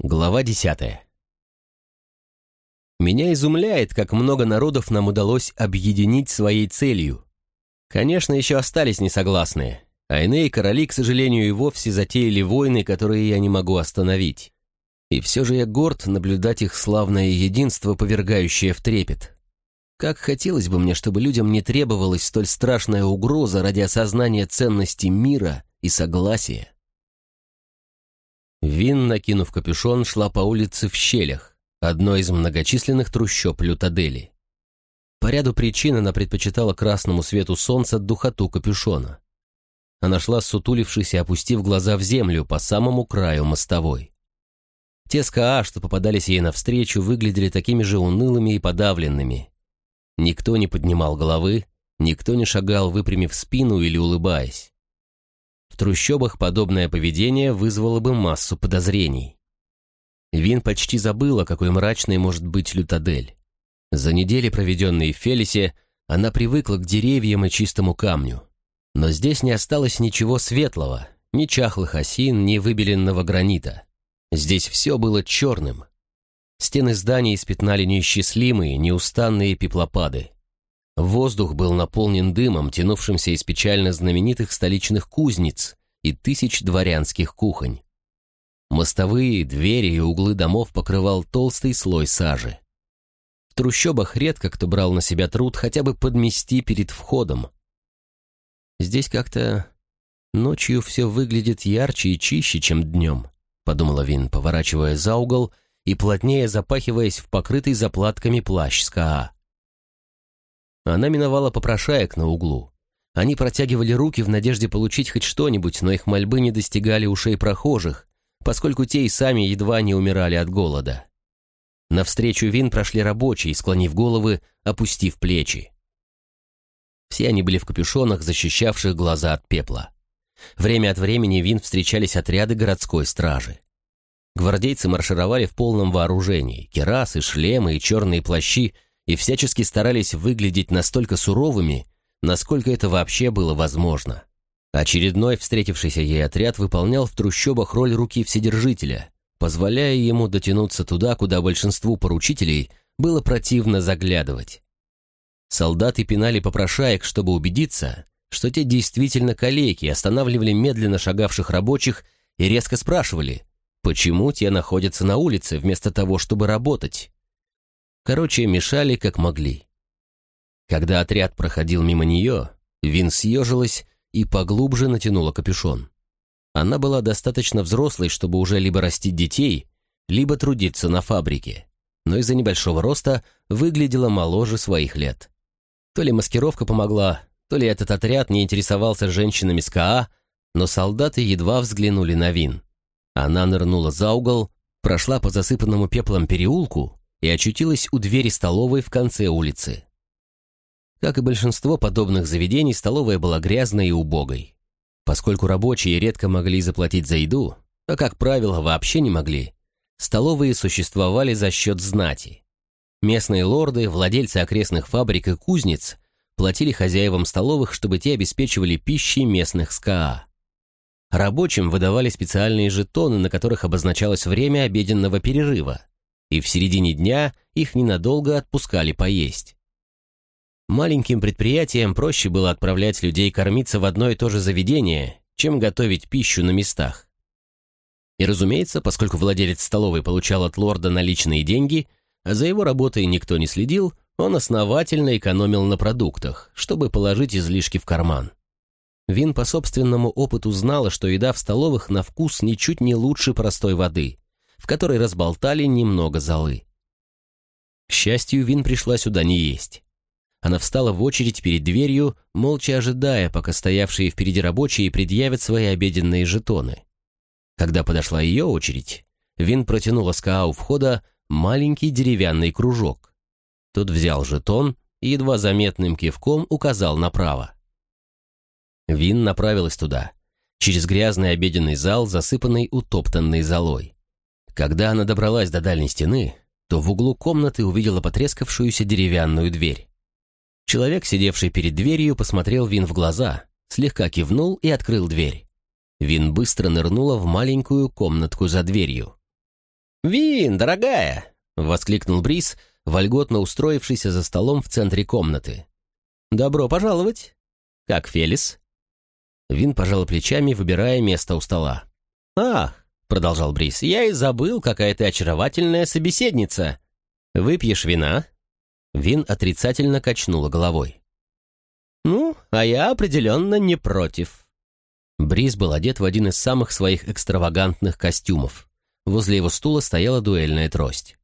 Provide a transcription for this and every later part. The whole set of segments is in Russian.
Глава десятая. Меня изумляет, как много народов нам удалось объединить своей целью. Конечно, еще остались несогласные, а иные короли, к сожалению, и вовсе затеяли войны, которые я не могу остановить. И все же я горд наблюдать их славное единство, повергающее в трепет. Как хотелось бы мне, чтобы людям не требовалась столь страшная угроза ради осознания ценности мира и согласия. Вин, накинув капюшон, шла по улице в щелях, одной из многочисленных трущоб Лютадели. По ряду причин она предпочитала красному свету солнца духоту капюшона. Она шла, сутулившись и опустив глаза в землю по самому краю мостовой. Те СКА, что попадались ей навстречу, выглядели такими же унылыми и подавленными. Никто не поднимал головы, никто не шагал, выпрямив спину или улыбаясь. В трущобах подобное поведение вызвало бы массу подозрений. Вин почти забыла, какой мрачной может быть Лютадель. За недели, проведенные в Фелисе, она привыкла к деревьям и чистому камню. Но здесь не осталось ничего светлого, ни чахлых осин, ни выбеленного гранита. Здесь все было черным. Стены зданий испятнали неисчислимые, неустанные пеплопады. Воздух был наполнен дымом, тянувшимся из печально знаменитых столичных кузниц и тысяч дворянских кухонь. Мостовые, двери и углы домов покрывал толстый слой сажи. В трущобах редко кто брал на себя труд хотя бы подмести перед входом. Здесь как-то ночью все выглядит ярче и чище, чем днем, подумала Вин, поворачивая за угол и плотнее запахиваясь в покрытый заплатками плащ СКА. Она миновала попрошаек на углу. Они протягивали руки в надежде получить хоть что-нибудь, но их мольбы не достигали ушей прохожих, поскольку те и сами едва не умирали от голода. Навстречу Вин прошли рабочие, склонив головы, опустив плечи. Все они были в капюшонах, защищавших глаза от пепла. Время от времени Вин встречались отряды городской стражи. Гвардейцы маршировали в полном вооружении, керасы, шлемы и черные плащи и всячески старались выглядеть настолько суровыми, насколько это вообще было возможно. Очередной встретившийся ей отряд выполнял в трущобах роль руки Вседержителя, позволяя ему дотянуться туда, куда большинству поручителей было противно заглядывать. Солдаты пинали попрошаек, чтобы убедиться, что те действительно калеки, останавливали медленно шагавших рабочих и резко спрашивали, почему те находятся на улице вместо того, чтобы работать. Короче, мешали как могли. Когда отряд проходил мимо нее, Вин съежилась и поглубже натянула капюшон. Она была достаточно взрослой, чтобы уже либо растить детей, либо трудиться на фабрике, но из-за небольшого роста выглядела моложе своих лет. То ли маскировка помогла, то ли этот отряд не интересовался женщинами с КА, но солдаты едва взглянули на Вин. Она нырнула за угол, прошла по засыпанному пеплом переулку и очутилась у двери столовой в конце улицы. Как и большинство подобных заведений, столовая была грязной и убогой. Поскольку рабочие редко могли заплатить за еду, а, как правило, вообще не могли, столовые существовали за счет знати. Местные лорды, владельцы окрестных фабрик и кузнец платили хозяевам столовых, чтобы те обеспечивали пищей местных СКА. Рабочим выдавали специальные жетоны, на которых обозначалось время обеденного перерыва – и в середине дня их ненадолго отпускали поесть. Маленьким предприятиям проще было отправлять людей кормиться в одно и то же заведение, чем готовить пищу на местах. И разумеется, поскольку владелец столовой получал от лорда наличные деньги, а за его работой никто не следил, он основательно экономил на продуктах, чтобы положить излишки в карман. Вин по собственному опыту знала, что еда в столовых на вкус ничуть не лучше простой воды, в которой разболтали немного золы. К счастью, Вин пришла сюда не есть. Она встала в очередь перед дверью, молча ожидая, пока стоявшие впереди рабочие предъявят свои обеденные жетоны. Когда подошла ее очередь, Вин протянула Скаа у входа маленький деревянный кружок. Тот взял жетон и едва заметным кивком указал направо. Вин направилась туда, через грязный обеденный зал, засыпанный утоптанной золой. Когда она добралась до дальней стены, то в углу комнаты увидела потрескавшуюся деревянную дверь. Человек, сидевший перед дверью, посмотрел Вин в глаза, слегка кивнул и открыл дверь. Вин быстро нырнула в маленькую комнатку за дверью. «Вин, дорогая!» — воскликнул Брис, вольготно устроившийся за столом в центре комнаты. «Добро пожаловать!» «Как Фелис?» Вин пожал плечами, выбирая место у стола. «Ах!» — продолжал Брис. «Я и забыл, какая ты очаровательная собеседница. Выпьешь вина?» Вин отрицательно качнула головой. «Ну, а я определенно не против». Бриз был одет в один из самых своих экстравагантных костюмов. Возле его стула стояла дуэльная трость.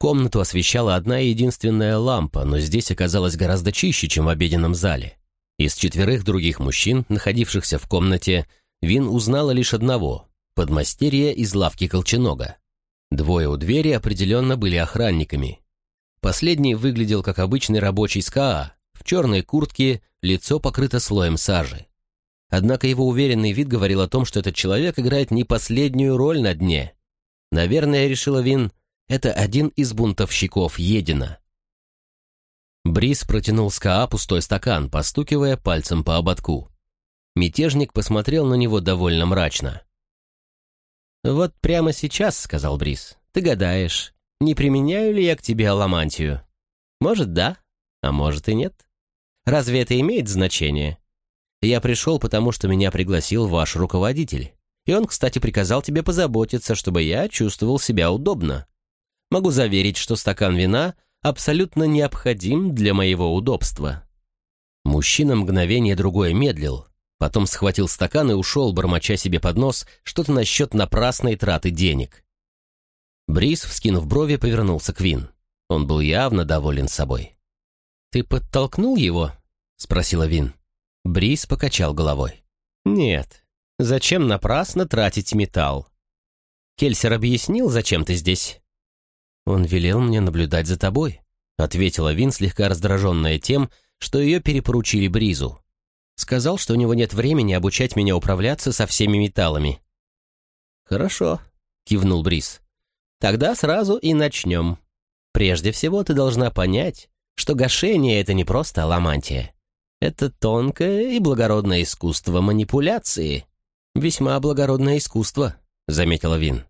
Комнату освещала одна единственная лампа, но здесь оказалось гораздо чище, чем в обеденном зале. Из четверых других мужчин, находившихся в комнате, Вин узнала лишь одного — подмастерье из лавки Колченога. Двое у двери определенно были охранниками. Последний выглядел как обычный рабочий СКА, в черной куртке, лицо покрыто слоем сажи. Однако его уверенный вид говорил о том, что этот человек играет не последнюю роль на дне. Наверное, решила Вин, это один из бунтовщиков Едина. Брис протянул СКА пустой стакан, постукивая пальцем по ободку. Мятежник посмотрел на него довольно мрачно. «Вот прямо сейчас, — сказал Брис, — ты гадаешь, не применяю ли я к тебе аламантию? Может, да, а может и нет. Разве это имеет значение? Я пришел, потому что меня пригласил ваш руководитель. И он, кстати, приказал тебе позаботиться, чтобы я чувствовал себя удобно. Могу заверить, что стакан вина абсолютно необходим для моего удобства». Мужчина мгновение другое медлил, Потом схватил стакан и ушел, бормоча себе под нос что-то насчет напрасной траты денег. Брис, вскинув брови, повернулся к Вин. Он был явно доволен собой. «Ты подтолкнул его?» — спросила Вин. Брис покачал головой. «Нет. Зачем напрасно тратить металл? Кельсер объяснил, зачем ты здесь?» «Он велел мне наблюдать за тобой», — ответила Вин, слегка раздраженная тем, что ее перепоручили Бризу. Сказал, что у него нет времени обучать меня управляться со всеми металлами. «Хорошо», — кивнул Брис. «Тогда сразу и начнем. Прежде всего ты должна понять, что гашение — это не просто аламантия. Это тонкое и благородное искусство манипуляции. Весьма благородное искусство», — заметила Вин.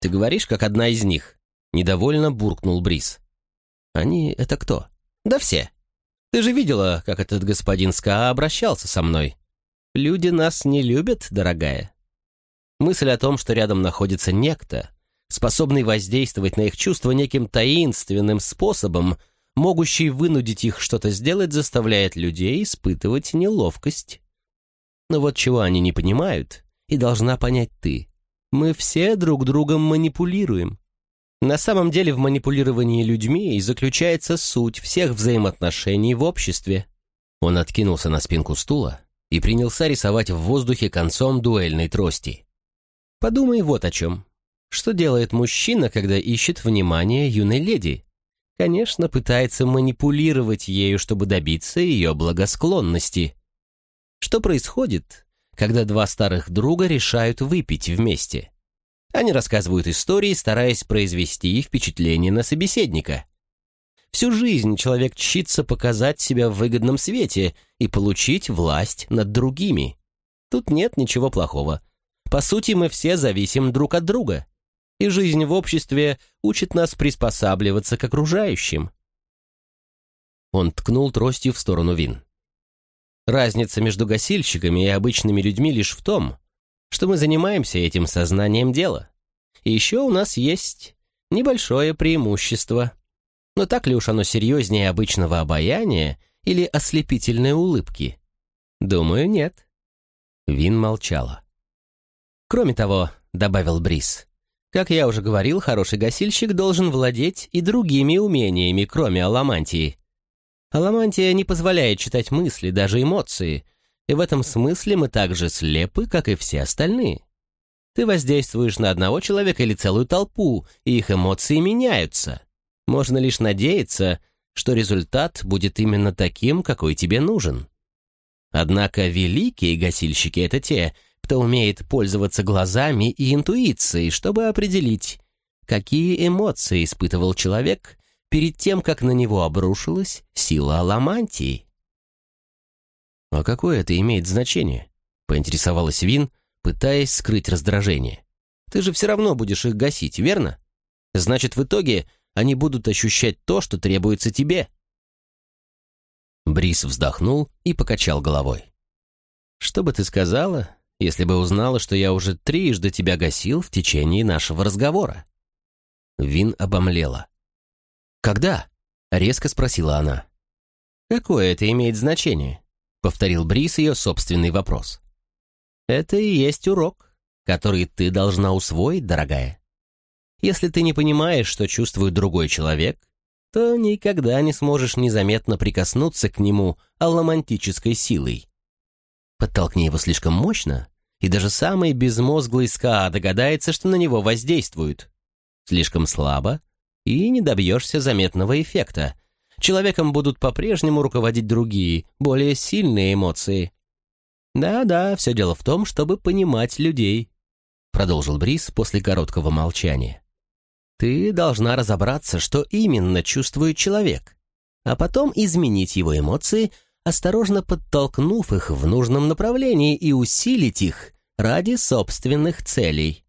«Ты говоришь, как одна из них», — недовольно буркнул Брис. «Они — это кто?» «Да все. Ты же видела, как этот господин Ска обращался со мной. Люди нас не любят, дорогая. Мысль о том, что рядом находится некто, способный воздействовать на их чувства неким таинственным способом, могущий вынудить их что-то сделать, заставляет людей испытывать неловкость. Но вот чего они не понимают, и должна понять ты. Мы все друг другом манипулируем. На самом деле в манипулировании людьми и заключается суть всех взаимоотношений в обществе. Он откинулся на спинку стула и принялся рисовать в воздухе концом дуэльной трости. Подумай вот о чем. Что делает мужчина, когда ищет внимание юной леди? Конечно, пытается манипулировать ею, чтобы добиться ее благосклонности. Что происходит, когда два старых друга решают выпить вместе? Они рассказывают истории, стараясь произвести впечатление на собеседника. Всю жизнь человек чится показать себя в выгодном свете и получить власть над другими. Тут нет ничего плохого. По сути, мы все зависим друг от друга. И жизнь в обществе учит нас приспосабливаться к окружающим. Он ткнул тростью в сторону Вин. Разница между гасильщиками и обычными людьми лишь в том, что мы занимаемся этим сознанием дела. И еще у нас есть небольшое преимущество. Но так ли уж оно серьезнее обычного обаяния или ослепительной улыбки? Думаю, нет. Вин молчала. Кроме того, добавил Брис, как я уже говорил, хороший гасильщик должен владеть и другими умениями, кроме аламантии. Аламантия не позволяет читать мысли, даже эмоции — и в этом смысле мы так же слепы, как и все остальные. Ты воздействуешь на одного человека или целую толпу, и их эмоции меняются. Можно лишь надеяться, что результат будет именно таким, какой тебе нужен. Однако великие гасильщики — это те, кто умеет пользоваться глазами и интуицией, чтобы определить, какие эмоции испытывал человек перед тем, как на него обрушилась сила аламантии. «А какое это имеет значение?» — поинтересовалась Вин, пытаясь скрыть раздражение. «Ты же все равно будешь их гасить, верно? Значит, в итоге они будут ощущать то, что требуется тебе. Брис вздохнул и покачал головой. «Что бы ты сказала, если бы узнала, что я уже трижды тебя гасил в течение нашего разговора?» Вин обомлела. «Когда?» — резко спросила она. «Какое это имеет значение?» — повторил Брис ее собственный вопрос. «Это и есть урок, который ты должна усвоить, дорогая. Если ты не понимаешь, что чувствует другой человек, то никогда не сможешь незаметно прикоснуться к нему алломантической силой. Подтолкни его слишком мощно, и даже самый безмозглый СКА догадается, что на него воздействуют. Слишком слабо, и не добьешься заметного эффекта. Человеком будут по-прежнему руководить другие, более сильные эмоции. «Да-да, все дело в том, чтобы понимать людей», — продолжил Брис после короткого молчания. Ты должна разобраться, что именно чувствует человек, а потом изменить его эмоции, осторожно подтолкнув их в нужном направлении и усилить их ради собственных целей.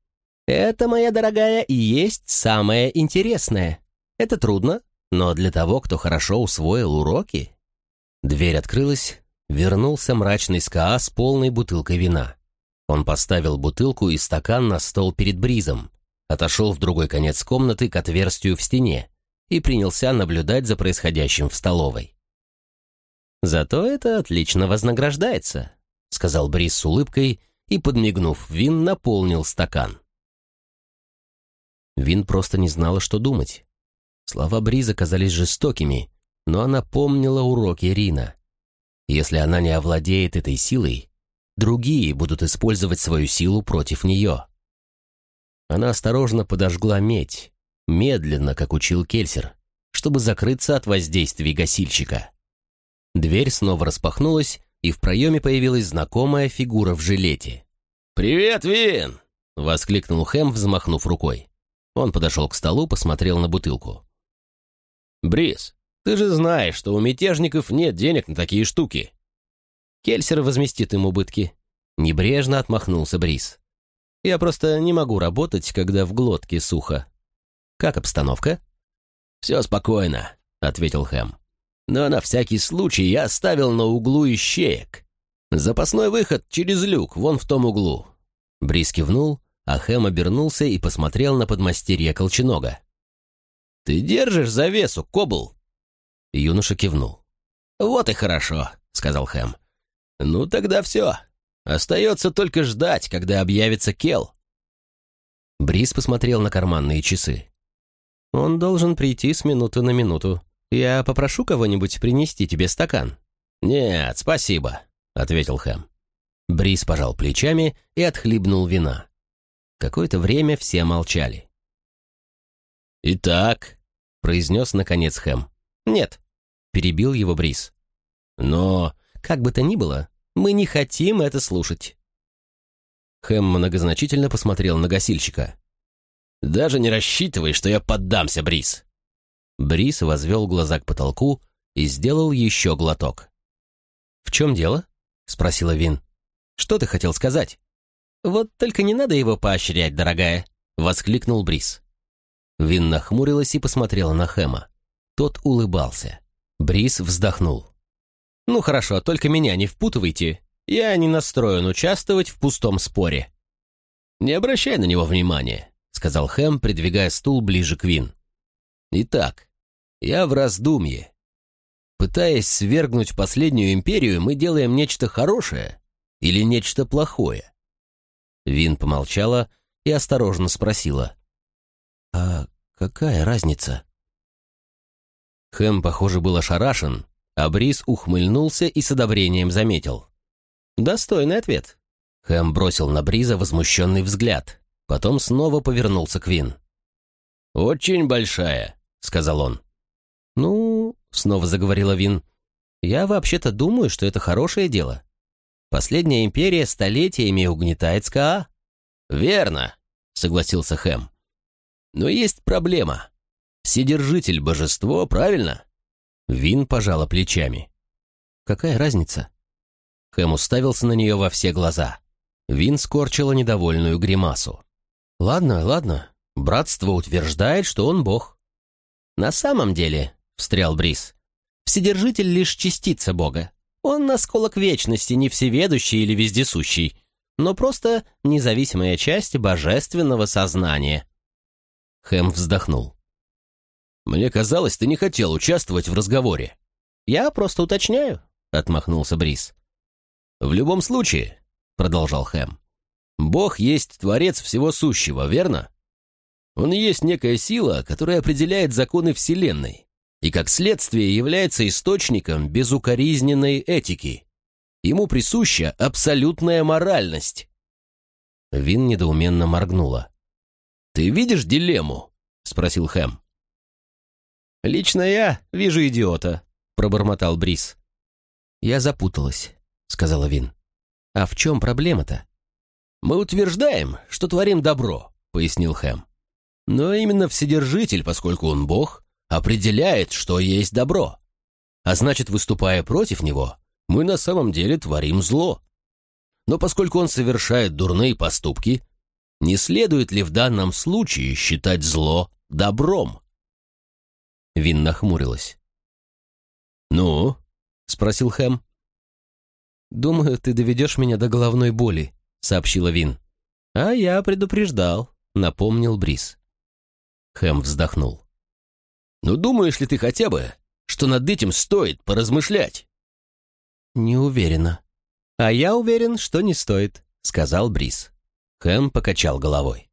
Это, моя дорогая, и есть самое интересное. Это трудно, но для того, кто хорошо усвоил уроки... Дверь открылась, вернулся мрачный СКА с полной бутылкой вина. Он поставил бутылку и стакан на стол перед Бризом, отошел в другой конец комнаты к отверстию в стене и принялся наблюдать за происходящим в столовой. «Зато это отлично вознаграждается», — сказал Брис с улыбкой и, подмигнув Вин, наполнил стакан. Вин просто не знала, что думать. Слова Бриза казались жестокими, но она помнила уроки Рина. Если она не овладеет этой силой, другие будут использовать свою силу против нее. Она осторожно подожгла медь, медленно, как учил Кельсер, чтобы закрыться от воздействий гасильщика. Дверь снова распахнулась, и в проеме появилась знакомая фигура в жилете. «Привет, Вин!» — воскликнул Хэм, взмахнув рукой. Он подошел к столу, посмотрел на бутылку. «Брис, ты же знаешь, что у мятежников нет денег на такие штуки!» Кельсер возместит им убытки. Небрежно отмахнулся Брис. Я просто не могу работать, когда в глотке сухо. Как обстановка?» «Все спокойно», — ответил Хэм. «Но на всякий случай я оставил на углу ищеек. Запасной выход через люк, вон в том углу». Брис кивнул, а Хэм обернулся и посмотрел на подмастерье Колченога. «Ты держишь завесу, Кобл?» Юноша кивнул. «Вот и хорошо», — сказал Хэм. «Ну тогда все. Остается только ждать, когда объявится Кел. Брис посмотрел на карманные часы. «Он должен прийти с минуты на минуту. Я попрошу кого-нибудь принести тебе стакан». «Нет, спасибо», — ответил Хэм. Брис пожал плечами и отхлебнул вина. Какое-то время все молчали. «Итак», — произнес наконец Хэм. «Нет», — перебил его Брис. «Но, как бы то ни было, мы не хотим это слушать». Хэм многозначительно посмотрел на гасильщика. «Даже не рассчитывай, что я поддамся, Брис!» Брис возвел глаза к потолку и сделал еще глоток. «В чем дело?» — спросила Вин. «Что ты хотел сказать?» «Вот только не надо его поощрять, дорогая!» — воскликнул Брис. Вин нахмурилась и посмотрела на Хэма. Тот улыбался. Брис вздохнул. «Ну хорошо, только меня не впутывайте. Я не настроен участвовать в пустом споре». «Не обращай на него внимания», — сказал Хэм, придвигая стул ближе к Вин. «Итак, я в раздумье. Пытаясь свергнуть последнюю империю, мы делаем нечто хорошее или нечто плохое?» Вин помолчала и осторожно спросила. «А какая разница?» Хэм, похоже, был ошарашен, а Брис ухмыльнулся и с одобрением заметил. «Достойный ответ». Хэм бросил на Бриза возмущенный взгляд, потом снова повернулся к Вин. «Очень большая», — сказал он. «Ну...» — снова заговорила Вин. «Я вообще-то думаю, что это хорошее дело. Последняя империя столетиями угнетает СКА». «Верно», — согласился Хэм. «Но есть проблема. Вседержитель божество, правильно?» Вин пожала плечами. «Какая разница?» Хэм уставился на нее во все глаза. Вин скорчила недовольную гримасу. «Ладно, ладно, Братство утверждает, что он бог. На самом деле, встрял Брис, Вседержитель лишь частица бога. Он осколок вечности, не всеведущий или вездесущий, но просто независимая часть божественного сознания. Хэм вздохнул. «Мне казалось, ты не хотел участвовать в разговоре». «Я просто уточняю», — отмахнулся Брис. «В любом случае», — продолжал Хэм, — «Бог есть творец всего сущего, верно? Он есть некая сила, которая определяет законы Вселенной, и как следствие является источником безукоризненной этики. Ему присуща абсолютная моральность». Вин недоуменно моргнула. «Ты видишь дилемму?» — спросил Хэм. «Лично я вижу идиота», — пробормотал Брис. «Я запуталась», — сказала Вин. «А в чем проблема-то?» «Мы утверждаем, что творим добро», — пояснил Хэм. Но именно Вседержитель, поскольку он Бог, определяет, что есть добро. А значит, выступая против него, мы на самом деле творим зло. Но поскольку он совершает дурные поступки, не следует ли в данном случае считать зло добром? Вин нахмурилась. «Ну?» — спросил Хэм. «Думаю, ты доведешь меня до головной боли», — сообщила Вин. «А я предупреждал», — напомнил Брис. Хэм вздохнул. «Ну, думаешь ли ты хотя бы, что над этим стоит поразмышлять?» «Не уверена». «А я уверен, что не стоит», — сказал Брис. Хэм покачал головой.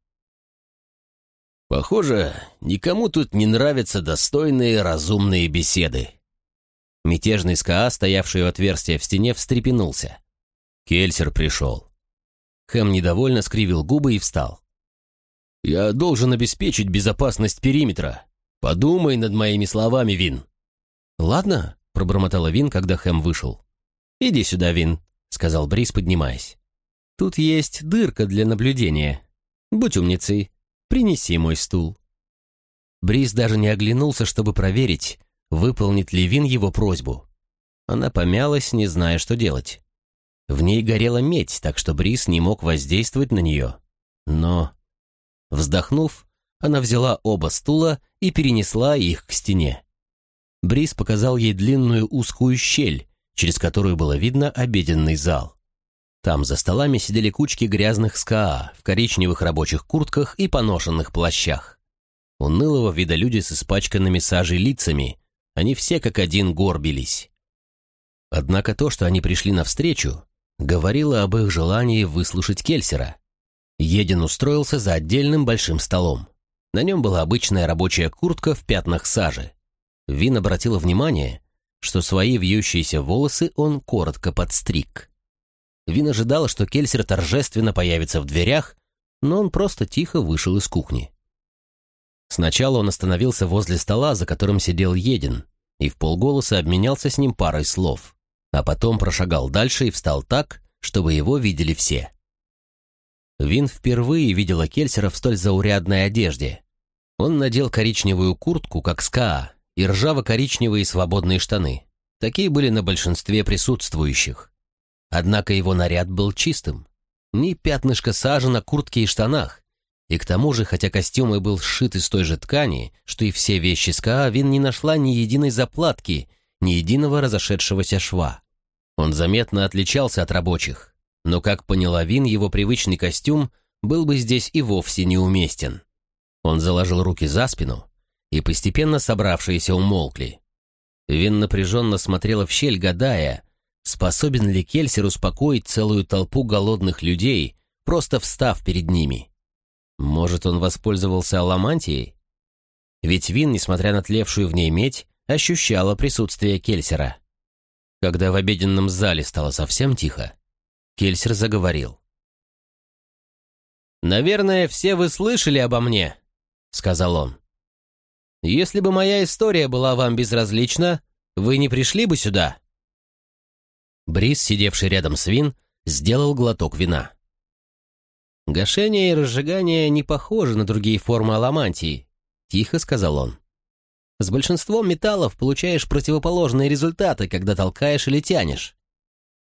«Похоже, никому тут не нравятся достойные разумные беседы». Мятежный СКА, стоявший у отверстия в стене, встрепенулся. Кельсер пришел. Хэм недовольно скривил губы и встал. Я должен обеспечить безопасность периметра. Подумай над моими словами, Вин». «Ладно», — пробормотала Вин, когда Хэм вышел. «Иди сюда, Вин», — сказал Брис, поднимаясь. «Тут есть дырка для наблюдения. Будь умницей, принеси мой стул». Брис даже не оглянулся, чтобы проверить, выполнит ли Вин его просьбу. Она помялась, не зная, что делать. В ней горела медь, так что Брис не мог воздействовать на нее. Но Вздохнув, она взяла оба стула и перенесла их к стене. Брис показал ей длинную узкую щель, через которую было видно обеденный зал. Там за столами сидели кучки грязных СКА в коричневых рабочих куртках и поношенных плащах. Унылого вида люди с испачканными сажей лицами, они все как один горбились. Однако то, что они пришли навстречу, говорило об их желании выслушать Кельсера. Един устроился за отдельным большим столом. На нем была обычная рабочая куртка в пятнах сажи. Вин обратила внимание, что свои вьющиеся волосы он коротко подстриг. Вин ожидала, что Кельсер торжественно появится в дверях, но он просто тихо вышел из кухни. Сначала он остановился возле стола, за которым сидел Един, и в полголоса обменялся с ним парой слов, а потом прошагал дальше и встал так, чтобы его видели все. Вин впервые видела Кельсера в столь заурядной одежде. Он надел коричневую куртку, как СКА, и ржаво-коричневые свободные штаны. Такие были на большинстве присутствующих. Однако его наряд был чистым. Ни пятнышка сажи на куртке и штанах. И к тому же, хотя костюм и был сшит из той же ткани, что и все вещи СКА, Вин не нашла ни единой заплатки, ни единого разошедшегося шва. Он заметно отличался от рабочих но, как поняла Вин, его привычный костюм был бы здесь и вовсе неуместен. Он заложил руки за спину, и постепенно собравшиеся умолкли. Вин напряженно смотрела в щель, гадая, способен ли Кельсер успокоить целую толпу голодных людей, просто встав перед ними. Может, он воспользовался аламантией? Ведь Вин, несмотря на тлевшую в ней медь, ощущала присутствие Кельсера. Когда в обеденном зале стало совсем тихо, Кельсер заговорил. «Наверное, все вы слышали обо мне», — сказал он. «Если бы моя история была вам безразлична, вы не пришли бы сюда». Брис, сидевший рядом с Вин, сделал глоток вина. «Гашение и разжигание не похожи на другие формы аламантии», — тихо сказал он. «С большинством металлов получаешь противоположные результаты, когда толкаешь или тянешь.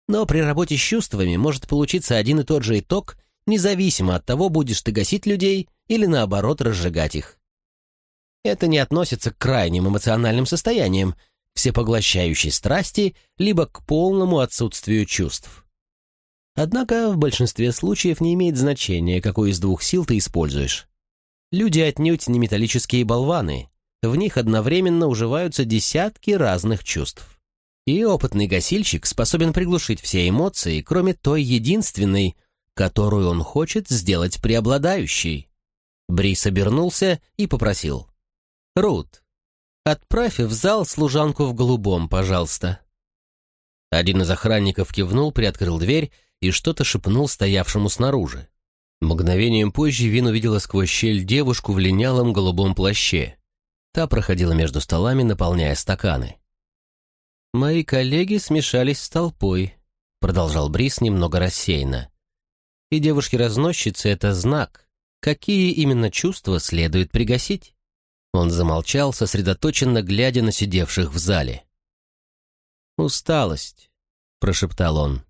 Но при работе с чувствами может получиться один и тот же итог, независимо от того, будешь ты гасить людей или, наоборот, разжигать их. Это не относится к крайним эмоциональным состояниям, всепоглощающей страсти, либо к полному отсутствию чувств. Однако в большинстве случаев не имеет значения, какую из двух сил ты используешь. Люди отнюдь не металлические болваны, в них одновременно уживаются десятки разных чувств. И опытный гасильщик способен приглушить все эмоции, кроме той единственной, которую он хочет сделать преобладающей. Брис обернулся и попросил. «Рут, отправь в зал служанку в голубом, пожалуйста». Один из охранников кивнул, приоткрыл дверь и что-то шепнул стоявшему снаружи. Мгновением позже Вин увидела сквозь щель девушку в линялом голубом плаще. Та проходила между столами, наполняя стаканы. «Мои коллеги смешались с толпой», — продолжал Брис немного рассеянно. «И девушки-разносчицы — это знак, какие именно чувства следует пригасить». Он замолчал, сосредоточенно глядя на сидевших в зале. «Усталость», — прошептал он.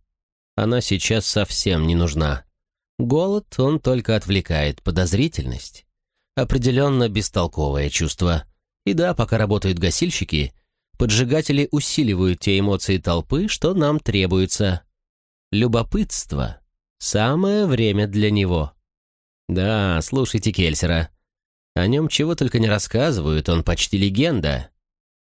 «Она сейчас совсем не нужна. Голод, он только отвлекает подозрительность. Определенно бестолковое чувство. И да, пока работают гасильщики, поджигатели усиливают те эмоции толпы, что нам требуется. Любопытство. Самое время для него. Да, слушайте Кельсера. О нем чего только не рассказывают, он почти легенда.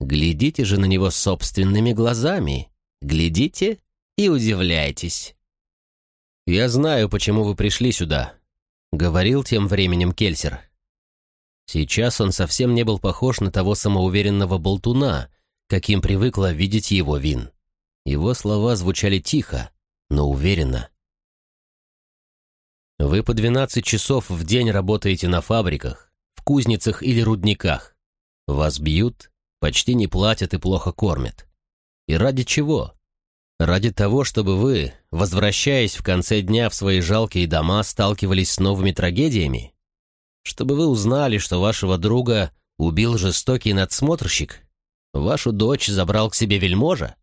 Глядите же на него собственными глазами. Глядите и удивляйтесь. «Я знаю, почему вы пришли сюда», — говорил тем временем Кельсер. Сейчас он совсем не был похож на того самоуверенного болтуна, каким привыкла видеть его Вин. Его слова звучали тихо, но уверенно. «Вы по 12 часов в день работаете на фабриках, кузницах или рудниках. Вас бьют, почти не платят и плохо кормят. И ради чего? Ради того, чтобы вы, возвращаясь в конце дня в свои жалкие дома, сталкивались с новыми трагедиями? Чтобы вы узнали, что вашего друга убил жестокий надсмотрщик? Вашу дочь забрал к себе вельможа?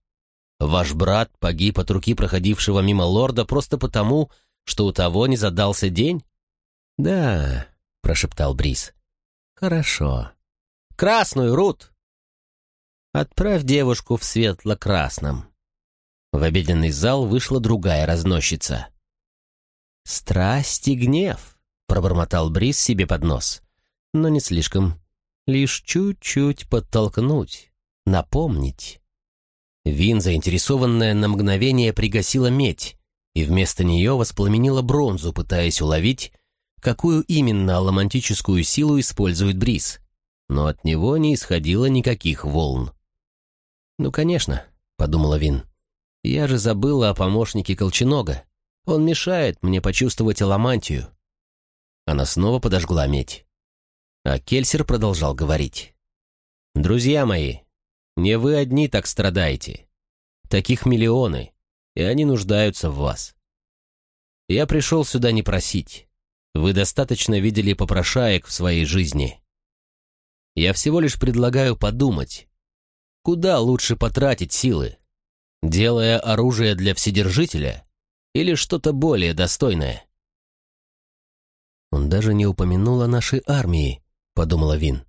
Ваш брат погиб от руки проходившего мимо лорда просто потому, что у того не задался день? «Да», — прошептал Брис. «Хорошо. Красную, Рут!» «Отправь девушку в светло-красном». В обеденный зал вышла другая разносчица. «Страсть и гнев», — пробормотал Брис себе под нос. «Но не слишком. Лишь чуть-чуть подтолкнуть, напомнить». Вин, заинтересованная на мгновение, пригасила медь и вместо нее воспламенила бронзу, пытаясь уловить, какую именно аломантическую силу использует Брис. Но от него не исходило никаких волн. «Ну, конечно», — подумала Вин. Я же забыла о помощнике Колченога. Он мешает мне почувствовать аламантию. Она снова подожгла медь. А Кельсер продолжал говорить. «Друзья мои, не вы одни так страдаете. Таких миллионы, и они нуждаются в вас. Я пришел сюда не просить. Вы достаточно видели попрошаек в своей жизни. Я всего лишь предлагаю подумать, куда лучше потратить силы, делая оружие для Вседержителя или что-то более достойное. «Он даже не упомянул о нашей армии», — подумала Вин,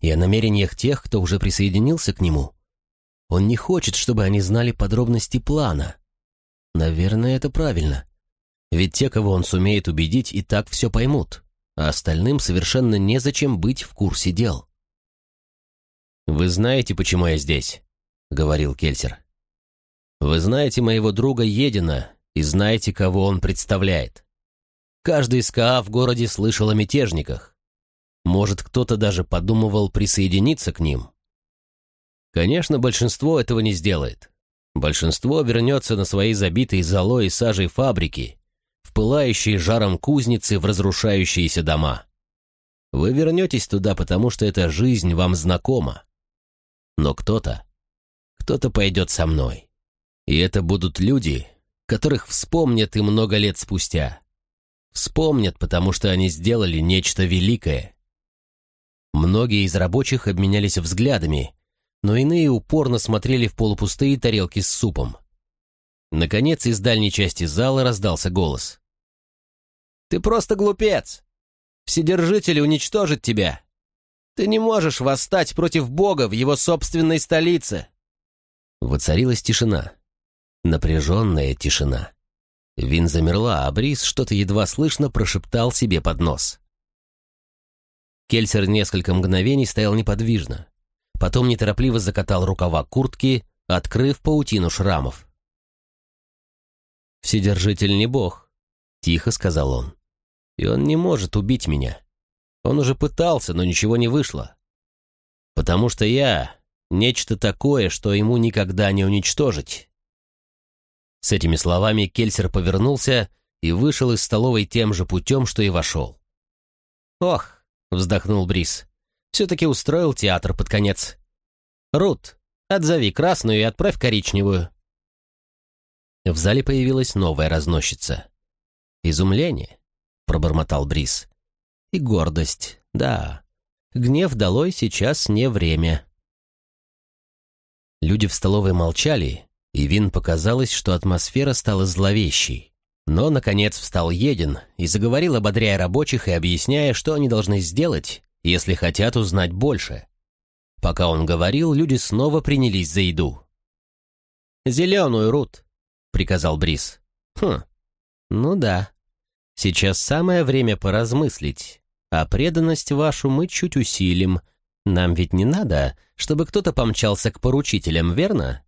«и о намерениях тех, кто уже присоединился к нему. Он не хочет, чтобы они знали подробности плана. Наверное, это правильно. Ведь те, кого он сумеет убедить, и так все поймут, а остальным совершенно незачем быть в курсе дел». «Вы знаете, почему я здесь?» — говорил Кельсер. Вы знаете моего друга Едина и знаете, кого он представляет. Каждый из КА в городе слышал о мятежниках. Может, кто-то даже подумывал присоединиться к ним. Конечно, большинство этого не сделает. Большинство вернется на свои забитые золой и сажей фабрики, в пылающие жаром кузницы, в разрушающиеся дома. Вы вернетесь туда, потому что эта жизнь вам знакома. Но кто-то, кто-то пойдет со мной. И это будут люди, которых вспомнят и много лет спустя. Вспомнят, потому что они сделали нечто великое. Многие из рабочих обменялись взглядами, но иные упорно смотрели в полупустые тарелки с супом. Наконец, из дальней части зала раздался голос. Ты просто глупец. Вседержитель уничтожит тебя. Ты не можешь восстать против Бога в его собственной столице. Воцарилась тишина. Напряженная тишина. Вин замерла, а Брис что-то едва слышно прошептал себе под нос. Кельсер несколько мгновений стоял неподвижно. Потом неторопливо закатал рукава куртки, открыв паутину шрамов. «Вседержитель не бог», — тихо сказал он. «И он не может убить меня. Он уже пытался, но ничего не вышло. Потому что я — нечто такое, что ему никогда не уничтожить». С этими словами Кельсер повернулся и вышел из столовой тем же путем, что и вошел. «Ох», — вздохнул Брис, — «все-таки устроил театр под конец. Рут, отзови красную и отправь коричневую». В зале появилась новая разносчица. «Изумление», — пробормотал Брис. «И гордость, да. Гнев долой сейчас не время». Люди в столовой молчали, и Вин показалось, что атмосфера стала зловещей. Но, наконец, встал Един и заговорил, ободряя рабочих и объясняя, что они должны сделать, если хотят узнать больше. Пока он говорил, люди снова принялись за еду. «Зеленую, Рут», — приказал Брис. «Хм, ну да. Сейчас самое время поразмыслить. А преданность вашу мы чуть усилим. Нам ведь не надо, чтобы кто-то помчался к поручителям, верно?»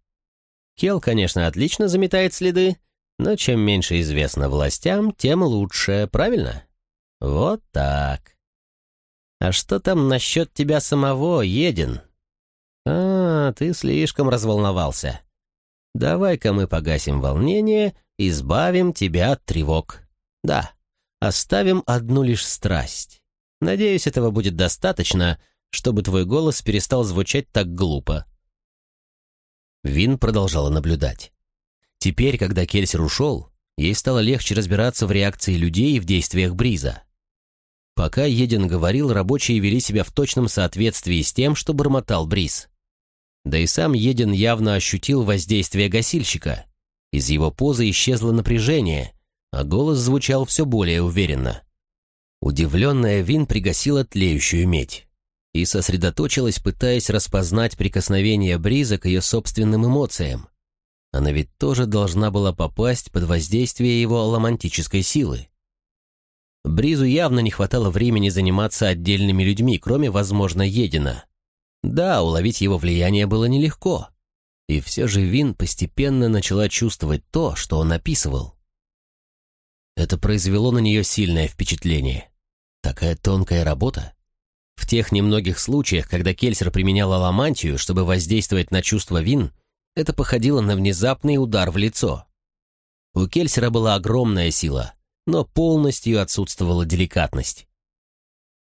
Кел, конечно, отлично заметает следы, но чем меньше известно властям, тем лучше, правильно? Вот так. А что там насчет тебя самого, Един? А, ты слишком разволновался. Давай-ка мы погасим волнение, избавим тебя от тревог. Да, оставим одну лишь страсть. Надеюсь, этого будет достаточно, чтобы твой голос перестал звучать так глупо. Вин продолжала наблюдать. Теперь, когда Кельсер ушел, ей стало легче разбираться в реакции людей и в действиях Бриза. Пока Един говорил, рабочие вели себя в точном соответствии с тем, что бормотал Бриз. Да и сам Един явно ощутил воздействие гасильщика. Из его позы исчезло напряжение, а голос звучал все более уверенно. Удивленная Вин пригасила тлеющую медь и сосредоточилась, пытаясь распознать прикосновение Бриза к ее собственным эмоциям. Она ведь тоже должна была попасть под воздействие его аламантической силы. Бризу явно не хватало времени заниматься отдельными людьми, кроме, возможно, Едина. Да, уловить его влияние было нелегко. И все же Вин постепенно начала чувствовать то, что он описывал. Это произвело на нее сильное впечатление. Такая тонкая работа. В тех немногих случаях, когда Кельсер применял аламантию, чтобы воздействовать на чувство вин, это походило на внезапный удар в лицо. У Кельсера была огромная сила, но полностью отсутствовала деликатность.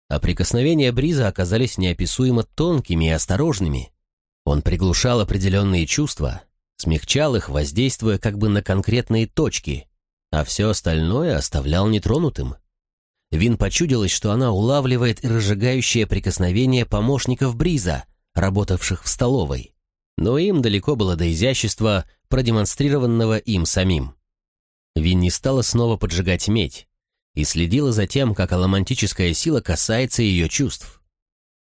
А прикосновения Бриза оказались неописуемо тонкими и осторожными. Он приглушал определенные чувства, смягчал их, воздействуя как бы на конкретные точки, а все остальное оставлял нетронутым. Вин почудилось, что она улавливает и разжигающее прикосновение помощников Бриза, работавших в столовой. Но им далеко было до изящества, продемонстрированного им самим. Вин не стала снова поджигать медь и следила за тем, как аламантическая сила касается ее чувств.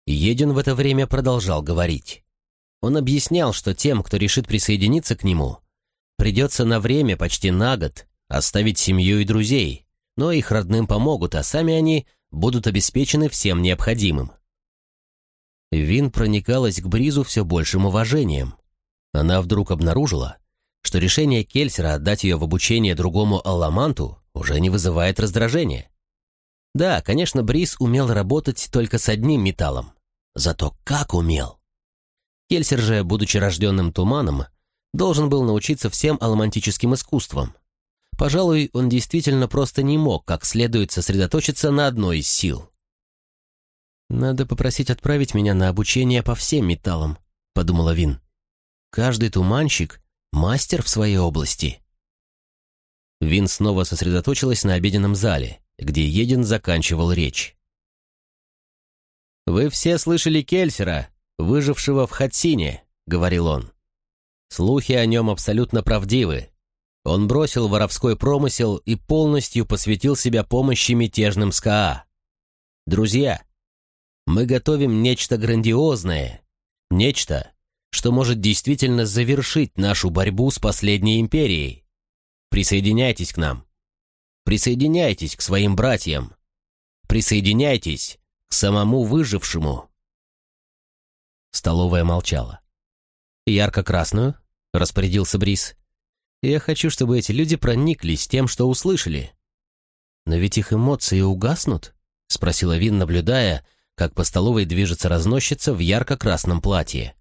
Един в это время продолжал говорить. Он объяснял, что тем, кто решит присоединиться к нему, придется на время, почти на год, оставить семью и друзей, но их родным помогут, а сами они будут обеспечены всем необходимым. Вин проникалась к Бризу все большим уважением. Она вдруг обнаружила, что решение Кельсера отдать ее в обучение другому Алламанту уже не вызывает раздражения. Да, конечно, Бриз умел работать только с одним металлом. Зато как умел! Кельсер же, будучи рожденным туманом, должен был научиться всем аламантическим искусствам, Пожалуй, он действительно просто не мог как следует сосредоточиться на одной из сил. «Надо попросить отправить меня на обучение по всем металлам», — подумала Вин. «Каждый туманщик — мастер в своей области». Вин снова сосредоточилась на обеденном зале, где Един заканчивал речь. «Вы все слышали Кельсера, выжившего в Хатсине», — говорил он. «Слухи о нем абсолютно правдивы. Он бросил воровской промысел и полностью посвятил себя помощи мятежным СКА. Друзья, мы готовим нечто грандиозное, нечто, что может действительно завершить нашу борьбу с последней империей. Присоединяйтесь к нам. Присоединяйтесь к своим братьям. Присоединяйтесь к самому выжившему. Столовая молчала. «Ярко-красную?» — распорядился Брис. «Я хочу, чтобы эти люди прониклись тем, что услышали». «Но ведь их эмоции угаснут?» — спросила Вин, наблюдая, как по столовой движется разносчица в ярко-красном платье.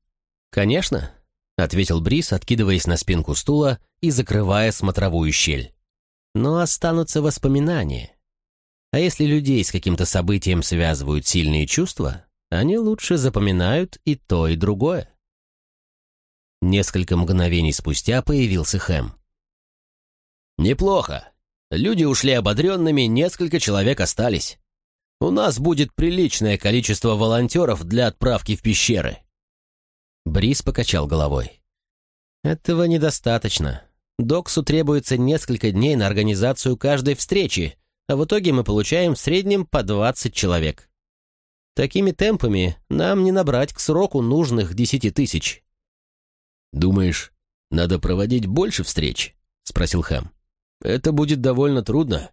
«Конечно», — ответил Брис, откидываясь на спинку стула и закрывая смотровую щель. «Но останутся воспоминания. А если людей с каким-то событием связывают сильные чувства, они лучше запоминают и то, и другое». Несколько мгновений спустя появился Хэм. «Неплохо. Люди ушли ободренными, несколько человек остались. У нас будет приличное количество волонтеров для отправки в пещеры». Брис покачал головой. «Этого недостаточно. Доксу требуется несколько дней на организацию каждой встречи, а в итоге мы получаем в среднем по 20 человек. Такими темпами нам не набрать к сроку нужных 10 тысяч». «Думаешь, надо проводить больше встреч?» — спросил Хэм. «Это будет довольно трудно.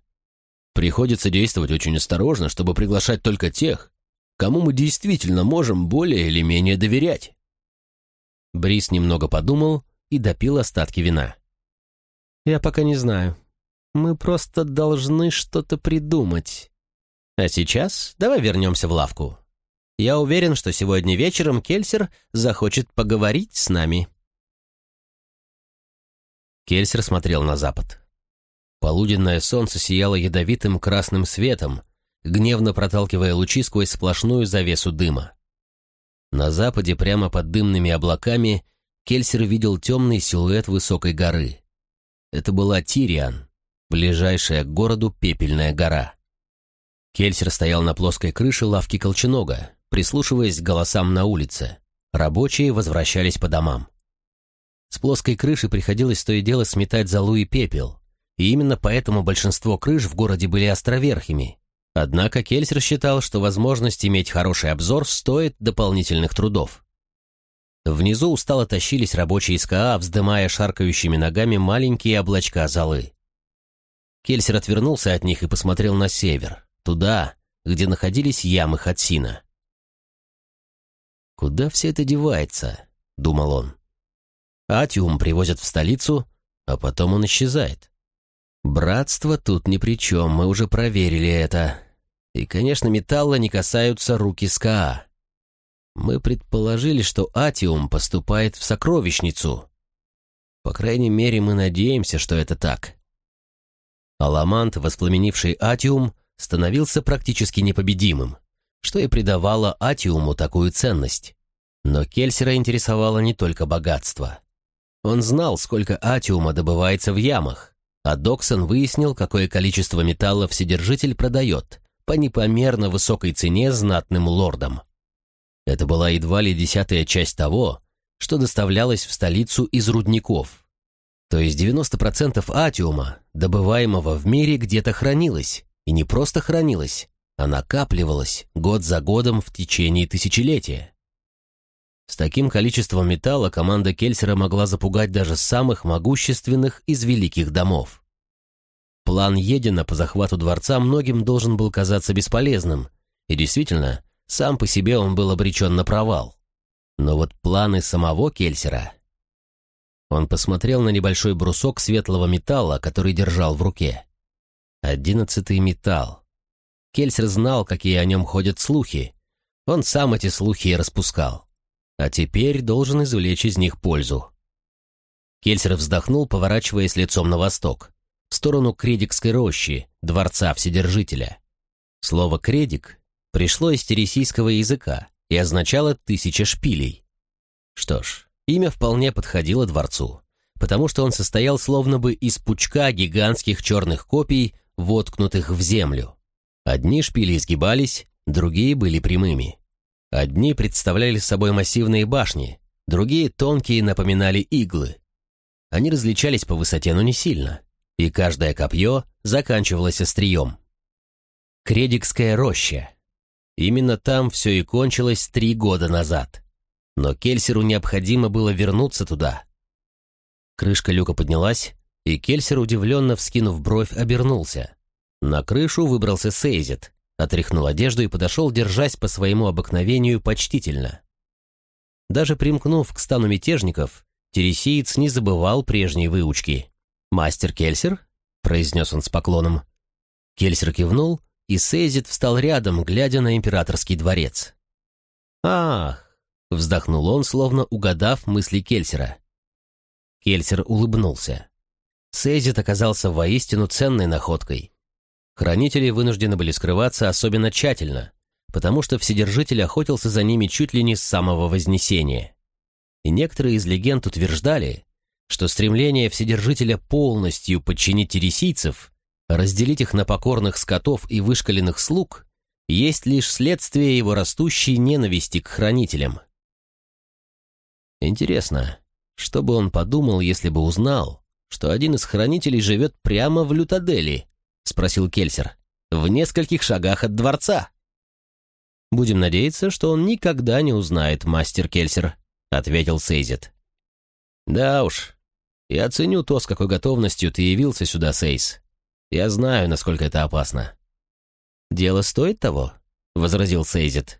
Приходится действовать очень осторожно, чтобы приглашать только тех, кому мы действительно можем более или менее доверять». Брис немного подумал и допил остатки вина. «Я пока не знаю. Мы просто должны что-то придумать. А сейчас давай вернемся в лавку. Я уверен, что сегодня вечером Кельсер захочет поговорить с нами». Кельсер смотрел на запад. Полуденное солнце сияло ядовитым красным светом, гневно проталкивая лучи сквозь сплошную завесу дыма. На западе, прямо под дымными облаками, Кельсер видел темный силуэт высокой горы. Это была Тириан, ближайшая к городу Пепельная гора. Кельсер стоял на плоской крыше лавки Колченога, прислушиваясь к голосам на улице. Рабочие возвращались по домам. С плоской крыши приходилось то и дело сметать золу и пепел, и именно поэтому большинство крыш в городе были островерхими, Однако Кельсер считал, что возможность иметь хороший обзор стоит дополнительных трудов. Внизу устало тащились рабочие СКА, вздымая шаркающими ногами маленькие облачка золы. Кельсер отвернулся от них и посмотрел на север, туда, где находились ямы Хатсина. «Куда все это девается?» — думал он. Атиум привозят в столицу, а потом он исчезает. Братство тут ни при чем, мы уже проверили это. И, конечно, металла не касаются руки СКА. Мы предположили, что Атиум поступает в сокровищницу. По крайней мере, мы надеемся, что это так. Аламант, воспламенивший Атиум, становился практически непобедимым, что и придавало Атиуму такую ценность. Но Кельсера интересовало не только богатство. Он знал, сколько Атиума добывается в ямах, а Доксон выяснил, какое количество металла Вседержитель продает, по непомерно высокой цене знатным лордам. Это была едва ли десятая часть того, что доставлялось в столицу из рудников. То есть 90% атиума, добываемого в мире, где-то хранилось, и не просто хранилось, а накапливалось год за годом в течение тысячелетия. С таким количеством металла команда Кельсера могла запугать даже самых могущественных из великих домов. План Едина по захвату дворца многим должен был казаться бесполезным, и действительно, сам по себе он был обречен на провал. Но вот планы самого Кельсера... Он посмотрел на небольшой брусок светлого металла, который держал в руке. Одиннадцатый металл. Кельсер знал, какие о нем ходят слухи. Он сам эти слухи и распускал. А теперь должен извлечь из них пользу. Кельсер вздохнул, поворачиваясь лицом на восток в сторону Кредикской рощи, дворца Вседержителя. Слово «кредик» пришло из тересийского языка и означало «тысяча шпилей». Что ж, имя вполне подходило дворцу, потому что он состоял словно бы из пучка гигантских черных копий, воткнутых в землю. Одни шпили изгибались, другие были прямыми. Одни представляли собой массивные башни, другие тонкие напоминали иглы. они различались по высоте, но не сильно, и каждое копье заканчивалось острием. Кредикская роща. Именно там все и кончилось три года назад. Но Кельсеру необходимо было вернуться туда. Крышка люка поднялась, и Кельсер, удивленно вскинув бровь, обернулся. На крышу выбрался Сейзит, отряхнул одежду и подошел, держась по своему обыкновению почтительно. Даже примкнув к стану мятежников, Тересиец не забывал прежней выучки. «Мастер Кельсер?» — произнес он с поклоном. Кельсер кивнул, и Сейзит встал рядом, глядя на императорский дворец. «Ах!» — вздохнул он, словно угадав мысли Кельсера. Кельсер улыбнулся. Сейзит оказался воистину ценной находкой. Хранители вынуждены были скрываться особенно тщательно, потому что Вседержитель охотился за ними чуть ли не с самого Вознесения. И некоторые из легенд утверждали, что стремление Вседержителя полностью подчинить тересийцев, разделить их на покорных скотов и вышкаленных слуг, есть лишь следствие его растущей ненависти к хранителям. Интересно, что бы он подумал, если бы узнал, что один из хранителей живет прямо в Лютадели, спросил Кельсер, в нескольких шагах от дворца. «Будем надеяться, что он никогда не узнает, мастер Кельсер», — ответил Сейзит. «Да уж, я ценю то, с какой готовностью ты явился сюда, Сейз. Я знаю, насколько это опасно». «Дело стоит того», — возразил Сейзит.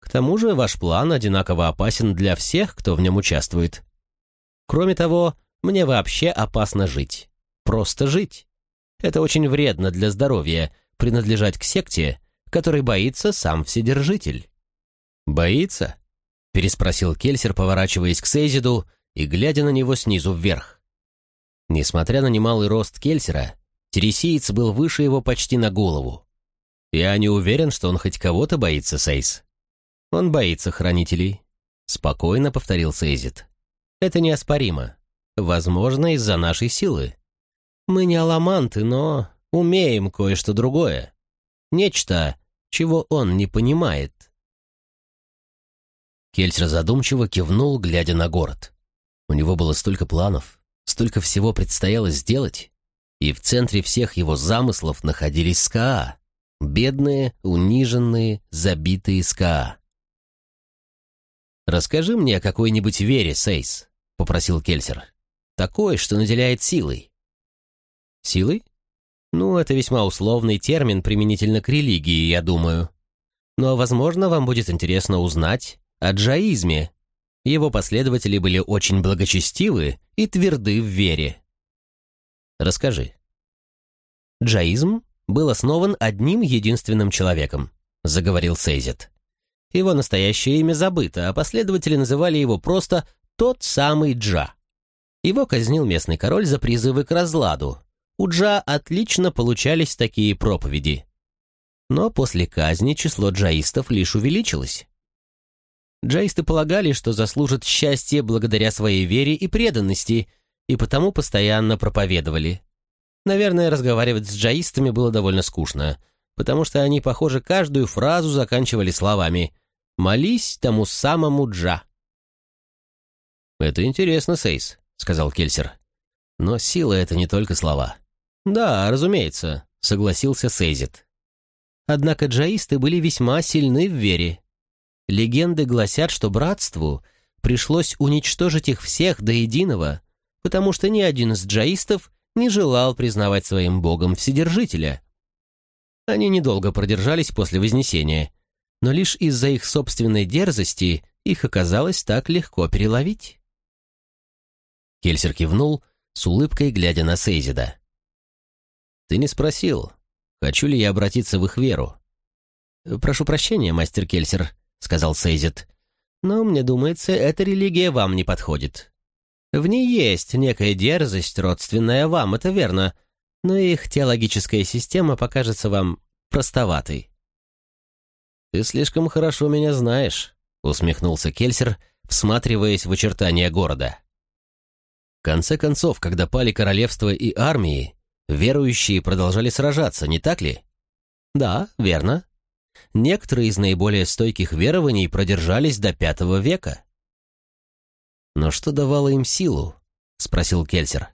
«К тому же ваш план одинаково опасен для всех, кто в нем участвует. Кроме того, мне вообще опасно жить. Просто жить. Это очень вредно для здоровья, принадлежать к секте, которой боится сам Вседержитель». «Боится?» — переспросил Кельсер, поворачиваясь к Сейзиду и глядя на него снизу вверх. Несмотря на немалый рост Кельсера, Тересиец был выше его почти на голову. «Я не уверен, что он хоть кого-то боится, Сейз». «Он боится хранителей», — спокойно повторил Сейзит. «Это неоспоримо. Возможно, из-за нашей силы. Мы не аламанты, но умеем кое-что другое. Нечто, чего он не понимает. Кельсер задумчиво кивнул, глядя на город. У него было столько планов, столько всего предстояло сделать, и в центре всех его замыслов находились СКА. Бедные, униженные, забитые СКА. «Расскажи мне о какой-нибудь вере, Сейс», — попросил Кельсер. «Такой, что наделяет силой». «Силой? Ну, это весьма условный термин применительно к религии, я думаю. Но, возможно, вам будет интересно узнать о джаизме. Его последователи были очень благочестивы и тверды в вере. Расскажи. Джаизм был основан одним единственным человеком, заговорил Сейзет. Его настоящее имя забыто, а последователи называли его просто «тот самый Джа». Его казнил местный король за призывы к разладу, у Джа отлично получались такие проповеди. Но после казни число джаистов лишь увеличилось. Джаисты полагали, что заслужат счастье благодаря своей вере и преданности, и потому постоянно проповедовали. Наверное, разговаривать с джаистами было довольно скучно, потому что они, похоже, каждую фразу заканчивали словами «Молись тому самому Джа». «Это интересно, Сейс», — сказал Кельсер. «Но сила — это не только слова. «Да, разумеется», — согласился Сейзит. Однако джаисты были весьма сильны в вере. Легенды гласят, что братству пришлось уничтожить их всех до единого, потому что ни один из джаистов не желал признавать своим богом Вседержителя. Они недолго продержались после Вознесения, но лишь из-за их собственной дерзости их оказалось так легко переловить. Кельсер кивнул, с улыбкой глядя на Сейзида. Ты не спросил, хочу ли я обратиться в их веру. «Прошу прощения, мастер Кельсер», — сказал Сейзит. «Но, мне думается, эта религия вам не подходит. В ней есть некая дерзость, родственная вам, это верно, но их теологическая система покажется вам простоватой». «Ты слишком хорошо меня знаешь», — усмехнулся Кельсер, всматриваясь в очертания города. В конце концов, когда пали королевства и армии, Верующие продолжали сражаться, не так ли? Да, верно. Некоторые из наиболее стойких верований продержались до пятого века. Но что давало им силу? спросил Кельсер.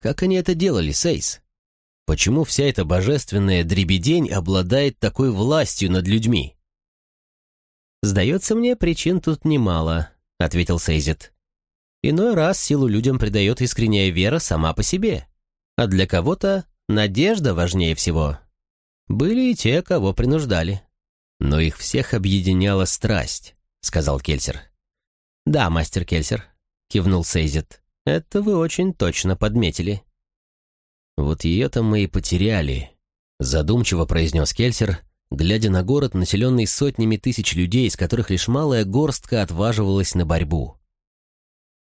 «Как они это делали, Сейс? Почему вся эта божественная дребедень обладает такой властью над людьми?» «Сдается мне, причин тут немало», — ответил Сейзит. «Иной раз силу людям придает искренняя вера сама по себе, а для кого-то надежда важнее всего. Были и те, кого принуждали. Но их всех объединяла страсть», — сказал Кельсер. «Да, мастер Кельсер», — кивнул Сейзит. «Это вы очень точно подметили». «Вот ее-то мы и потеряли», — задумчиво произнес Кельсер, глядя на город, населенный сотнями тысяч людей, из которых лишь малая горстка отваживалась на борьбу.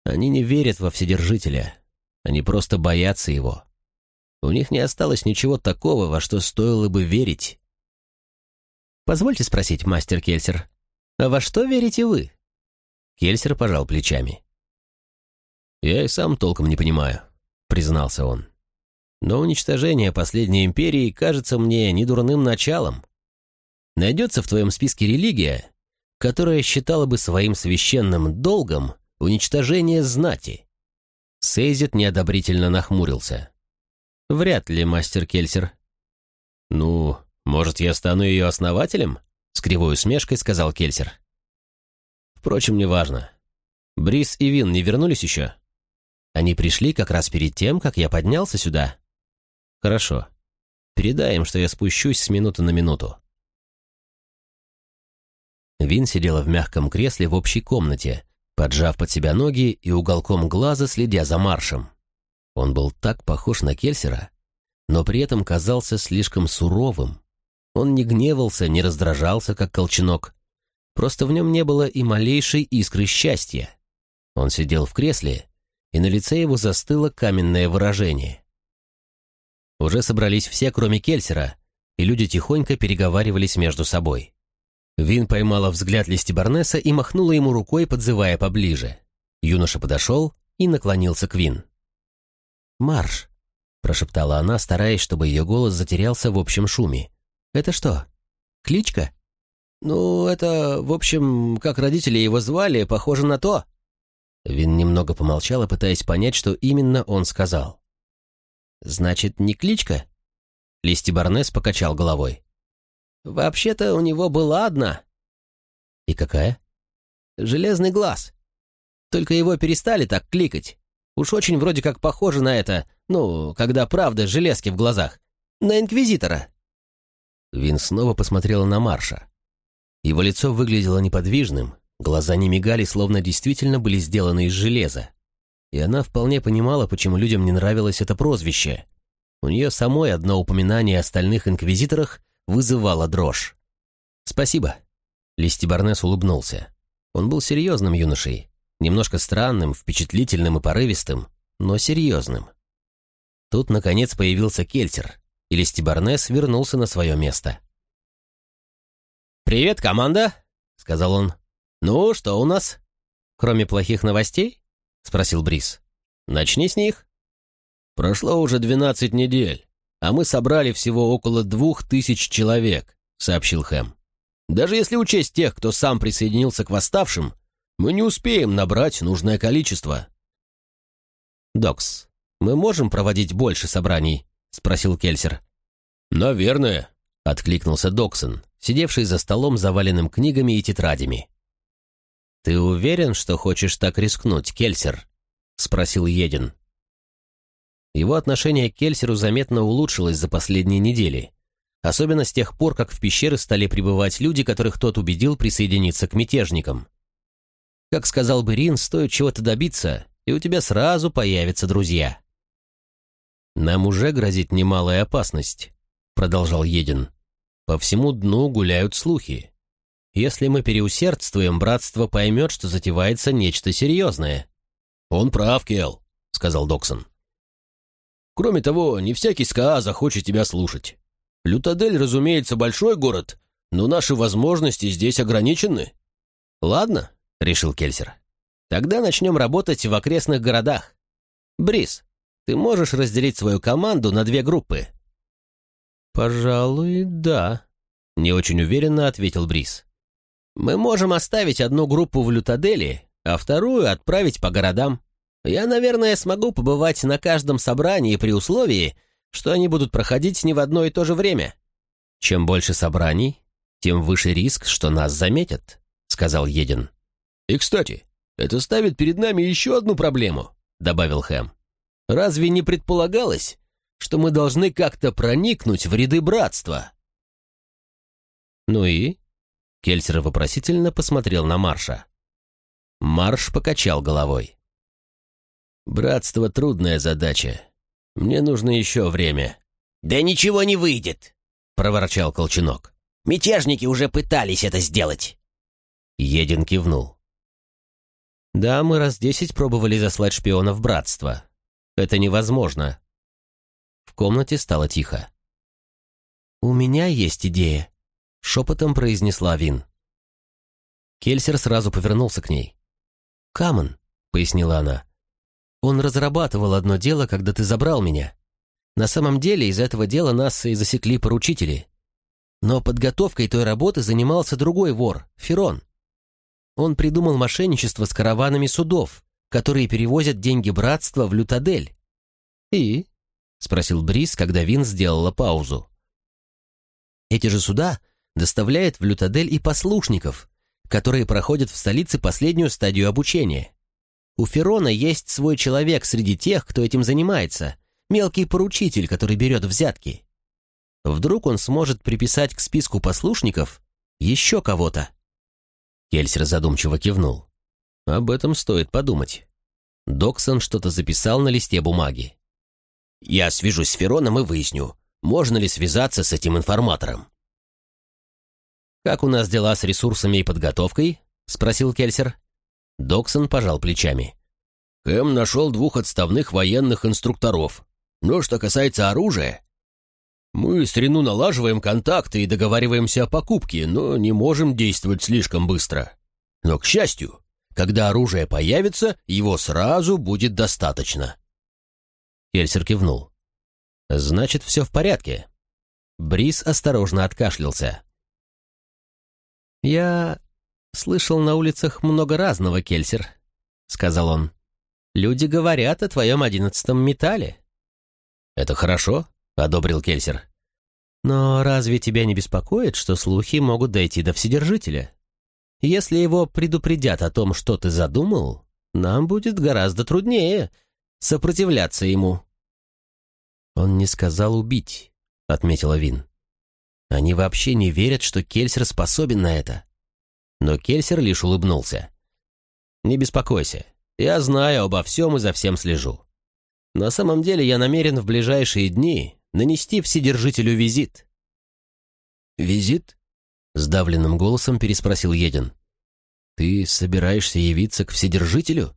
Они не верят во Вседержителя, они просто боятся его. У них не осталось ничего такого, во что стоило бы верить. «Позвольте спросить, мастер Кельсер, а во что верите вы?» Кельсер пожал плечами. «Я и сам толком не понимаю», — признался он. «Но уничтожение последней империи кажется мне недурным началом. Найдется в твоем списке религия, которая считала бы своим священным долгом уничтожение знати?» Сейзит неодобрительно нахмурился. «Вряд ли, мастер Кельсер». «Ну, может, я стану ее основателем?» С кривой усмешкой сказал Кельсер. «Впрочем, неважно. Брис и Вин не вернулись еще?» «Они пришли как раз перед тем, как я поднялся сюда». «Хорошо. Передай им, что я спущусь с минуты на минуту». Вин сидела в мягком кресле в общей комнате, поджав под себя ноги и уголком глаза следя за маршем. Он был так похож на Кельсера, но при этом казался слишком суровым. Он не гневался, не раздражался, как колченок. Просто в нем не было и малейшей искры счастья. Он сидел в кресле, и на лице его застыло каменное выражение. Уже собрались все, кроме Кельсера, и люди тихонько переговаривались между собой. Вин поймала взгляд Листи Барнеса и махнула ему рукой, подзывая поближе. Юноша подошел и наклонился к Вин. «Марш!» — прошептала она, стараясь, чтобы ее голос затерялся в общем шуме. «Это что, кличка?» «Ну, это, в общем, как родители его звали, похоже на то». Вин немного помолчала, пытаясь понять, что именно он сказал. «Значит, не кличка?» Листи Барнес покачал головой. Вообще-то у него была одна. И какая? Железный глаз. Только его перестали так кликать. Уж очень вроде как похоже на это, ну, когда правда железки в глазах. На инквизитора. Вин снова посмотрела на Марша. Его лицо выглядело неподвижным, глаза не мигали, словно действительно были сделаны из железа. И она вполне понимала, почему людям не нравилось это прозвище. У нее самой одно упоминание о остальных инквизиторах вызывала дрожь. «Спасибо». Листи Барнес улыбнулся. Он был серьезным юношей, немножко странным, впечатлительным и порывистым, но серьезным. Тут, наконец, появился Кельтер, и Листи Барнес вернулся на свое место. «Привет, команда!» — сказал он. «Ну, что у нас?» «Кроме плохих новостей?» — спросил Брис. «Начни с них». «Прошло уже двенадцать недель а мы собрали всего около двух тысяч человек», — сообщил Хэм. «Даже если учесть тех, кто сам присоединился к восставшим, мы не успеем набрать нужное количество». «Докс, мы можем проводить больше собраний?» — спросил Кельсер. «Наверное», — откликнулся Доксон, сидевший за столом, заваленным книгами и тетрадями. «Ты уверен, что хочешь так рискнуть, Кельсер?» — спросил Един. Его отношение к Кельсеру заметно улучшилось за последние недели. Особенно с тех пор, как в пещеры стали прибывать люди, которых тот убедил присоединиться к мятежникам. Как сказал бы Рин, стоит чего-то добиться, и у тебя сразу появятся друзья. «Нам уже грозит немалая опасность», — продолжал Един. «По всему дну гуляют слухи. Если мы переусердствуем, братство поймет, что затевается нечто серьезное». «Он прав, Кел», — сказал Доксон. Кроме того, не всякий СКА захочет тебя слушать. Лютадель, разумеется, большой город, но наши возможности здесь ограничены». «Ладно», — решил Кельсер. «Тогда начнем работать в окрестных городах. Брис, ты можешь разделить свою команду на две группы?» «Пожалуй, да», — не очень уверенно ответил Брис. «Мы можем оставить одну группу в Лютаделе, а вторую отправить по городам. Я, наверное, смогу побывать на каждом собрании при условии, что они будут проходить не в одно и то же время. Чем больше собраний, тем выше риск, что нас заметят, сказал Един. И, кстати, это ставит перед нами еще одну проблему, добавил Хэм. Разве не предполагалось, что мы должны как-то проникнуть в ряды братства? Ну и? Кельсер вопросительно посмотрел на Марша. Марш покачал головой. «Братство — трудная задача. Мне нужно еще время». «Да ничего не выйдет», — проворчал Колченок. «Мятежники уже пытались это сделать». Един кивнул. «Да, мы раз десять пробовали заслать шпиона в братство. Это невозможно». В комнате стало тихо. «У меня есть идея», — шепотом произнесла Вин. Кельсер сразу повернулся к ней. «Камон», — пояснила она. «Он разрабатывал одно дело, когда ты забрал меня. На самом деле из этого дела нас и засекли поручители. Но подготовкой той работы занимался другой вор, Терон. Он придумал мошенничество с караванами судов, которые перевозят деньги братства в Лютадель. «И?» — спросил Брис, когда Вин сделала паузу. «Эти же суда доставляют в Лютадель и послушников, которые проходят в столице последнюю стадию обучения. У Ферона есть свой человек среди тех, кто этим занимается, мелкий поручитель, который берет взятки. Вдруг он сможет приписать к списку послушников еще кого-то. Кельсер задумчиво кивнул. Об этом стоит подумать. Доксон что-то записал на листе бумаги. «Я свяжусь с Фероном и выясню, можно ли связаться с этим информатором». «Как у нас дела с ресурсами и подготовкой?» — спросил Кельсер. Доксон пожал плечами. «Хэм нашел двух отставных военных инструкторов. Но что касается оружия, мы с Рену налаживаем контакты и договариваемся о покупке, но не можем действовать слишком быстро. Но, к счастью, когда оружие появится, его сразу будет достаточно». Кельсер кивнул. «Значит, все в порядке». Брис осторожно откашлялся. «Я слышал на улицах много разного, Кельсер», — сказал он. «Люди говорят о твоем одиннадцатом металле». «Это хорошо», — одобрил Кельсер. «Но разве тебя не беспокоит, что слухи могут дойти до Вседержителя? Если его предупредят о том, что ты задумал, нам будет гораздо труднее сопротивляться ему». «Он не сказал убить», — отметила Вин. Они вообще не верят, что Кельсер способен на это. Но Кельсер лишь улыбнулся. «Не беспокойся, я знаю обо всем и за всем слежу. На самом деле я намерен в ближайшие дни нанести Вседержителю визит». «Визит?» — сдавленным голосом переспросил Един. «Ты собираешься явиться к Вседержителю?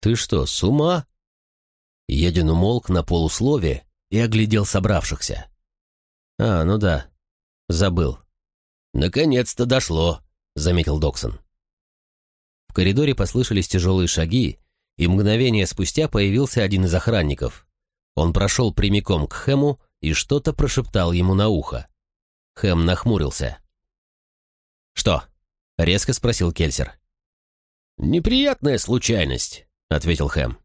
Ты что, с ума?» Един умолк на полуслове и оглядел собравшихся. «А, ну да, Забыл. Наконец-то дошло, заметил Доксон. В коридоре послышались тяжелые шаги, и мгновение спустя появился один из охранников. Он прошел прямиком к Хэму и что-то прошептал ему на ухо. Хэм нахмурился. «Что?» — резко спросил Кельсер. «Неприятная случайность», — ответил Хэм.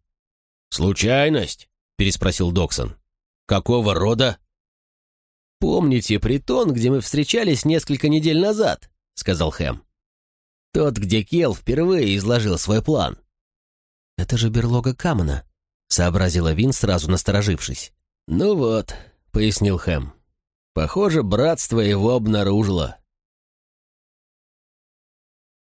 «Случайность?» — переспросил Доксон. «Какого рода?» «Помните притон, где мы встречались несколько недель назад?» — сказал Хэм. «Тот, где Кел впервые изложил свой план». «Это же берлога Камена», — сообразила Вин, сразу насторожившись. «Ну вот», — пояснил Хэм. «Похоже, братство его обнаружило».